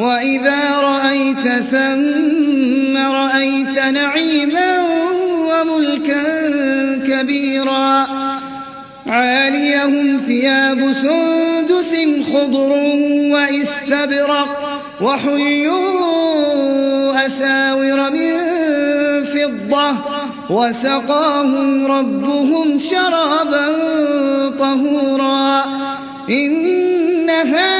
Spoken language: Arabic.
وإذا رأيت ثم رأيت نعيما وملكا كبيرا عاليهم ثياب سندس خضر واستبرق وحلوا أساور من فضة وسقاهم ربهم شرابا طهورا إن هذا